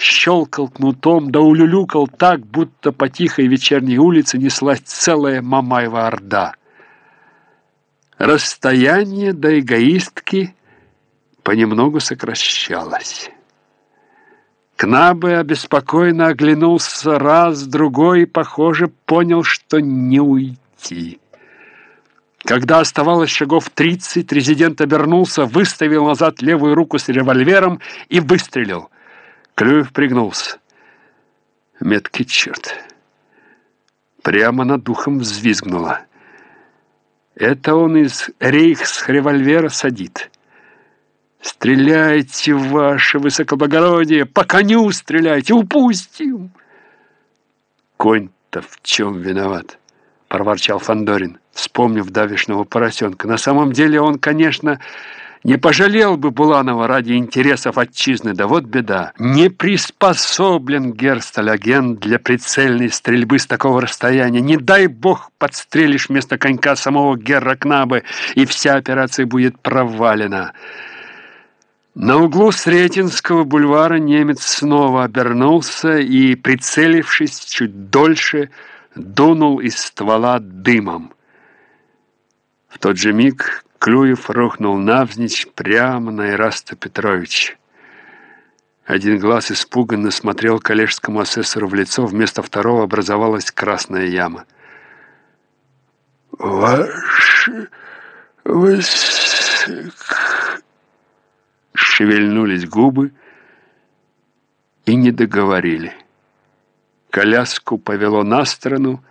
щелкал кнутом, да улюлюкал так, будто по тихой вечерней улице неслась целая Мамаева орда. Расстояние до эгоистки понемногу сокращалось. Кнабе обеспокоенно оглянулся раз, другой, и, похоже, понял, что не уйти. Когда оставалось шагов тридцать, резидент обернулся, выставил назад левую руку с револьвером и выстрелил. Клюев пригнулся. Меткий черт. Прямо над духом взвизгнуло. Это он из рейхс-револьвера садит. «Стреляйте, ваше высокоблагородие! По коню стреляйте! Упустим!» «Конь-то в чем виноват?» — проворчал Фандорин, вспомнив давишного поросенка. «На самом деле он, конечно...» Не пожалел бы Буланова ради интересов отчизны, да вот беда. Не приспособлен Герсталь-агент для прицельной стрельбы с такого расстояния. Не дай бог подстрелишь вместо конька самого Герра Кнабы, и вся операция будет провалена. На углу Сретенского бульвара немец снова обернулся и, прицелившись чуть дольше, дунул из ствола дымом. В тот же миг Клюев рухнул навзничь прямо на Ираста Петровича. Один глаз испуганно смотрел коллежскому асессору в лицо, вместо второго образовалась красная яма. «Ваше высок...» Шевельнулись губы и не договорили. Коляску повело на сторону,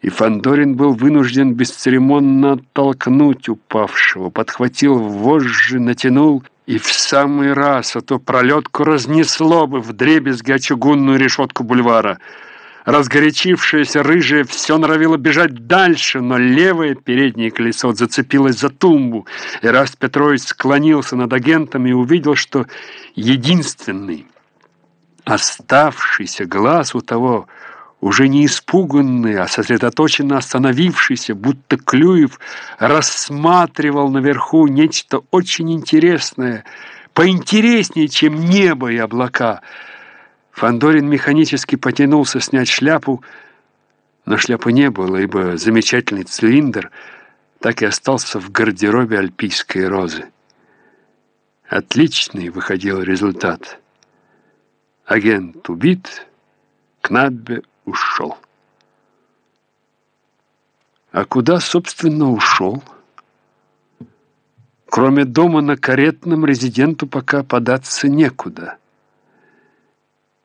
и Фандорин был вынужден бесцеремонно оттолкнуть упавшего, подхватил вожжи, натянул и в самый раз, а то пролетку разнесло бы в дребезги чугунную решетку бульвара. Разгорячившаяся рыжая все норовила бежать дальше, но левое переднее колесо зацепилось за тумбу. И раз Петрович склонился над агентом и увидел, что единственный оставшийся глаз у того — уже не испуганный, а сосредоточенно остановившийся, будто Клюев рассматривал наверху нечто очень интересное, поинтереснее, чем небо и облака. Фандорин механически потянулся снять шляпу, но шляпы не было, ибо замечательный цилиндр так и остался в гардеробе альпийской розы. Отличный выходил результат. Агент убит, Кнаббе ушел. А куда, собственно, ушел? Кроме дома на каретном резиденту пока податься некуда.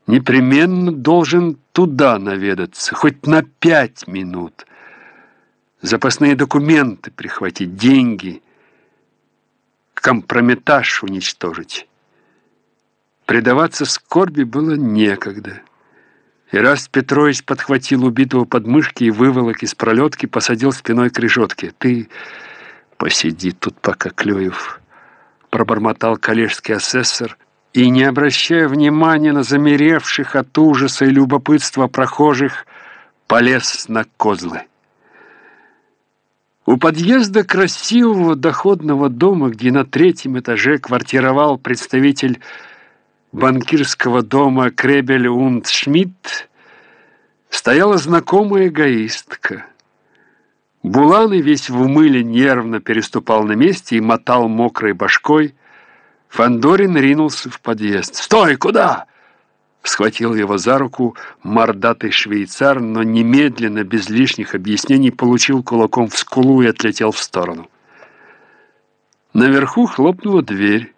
Непременно должен туда наведаться, хоть на пять минут. Запасные документы прихватить, деньги, компрометаж уничтожить. Предаваться скорби было некогда. Ираст Петрович подхватил убитого подмышки и выволок из пролетки, посадил спиной к решетке. «Ты посиди тут пока, Клюев», — пробормотал коллежский асессор, и, не обращая внимания на замеревших от ужаса и любопытства прохожих, полез на козлы. У подъезда красивого доходного дома, где на третьем этаже квартировал представитель банкирского дома Кребель und Шмидт стояла знакомая эгоистка. Буланы весь в умыле нервно переступал на месте и мотал мокрой башкой. Фандорин ринулся в подъезд. «Стой! Куда?» Схватил его за руку мордатый швейцар, но немедленно, без лишних объяснений, получил кулаком в скулу и отлетел в сторону. Наверху хлопнула дверь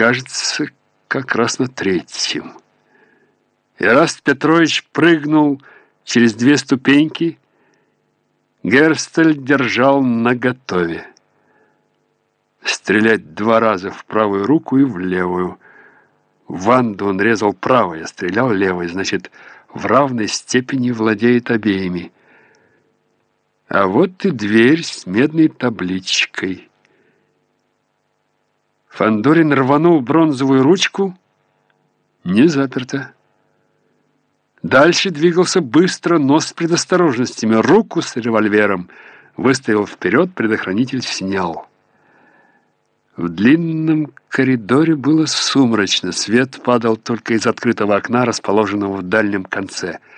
кажется, как раз на третьем. Ираст Петрович прыгнул через две ступеньки. Герстель держал наготове. Стрелять два раза в правую руку и в левую. Ванду он резал правой, а стрелял левой, значит, в равной степени владеет обеими. А вот и дверь с медной табличкой. Фандорин рванул бронзовую ручку. Не заперто. Дальше двигался быстро, но с предосторожностями. Руку с револьвером выставил вперед, предохранитель снял. В длинном коридоре было сумрачно, свет падал только из открытого окна, расположенного в дальнем конце –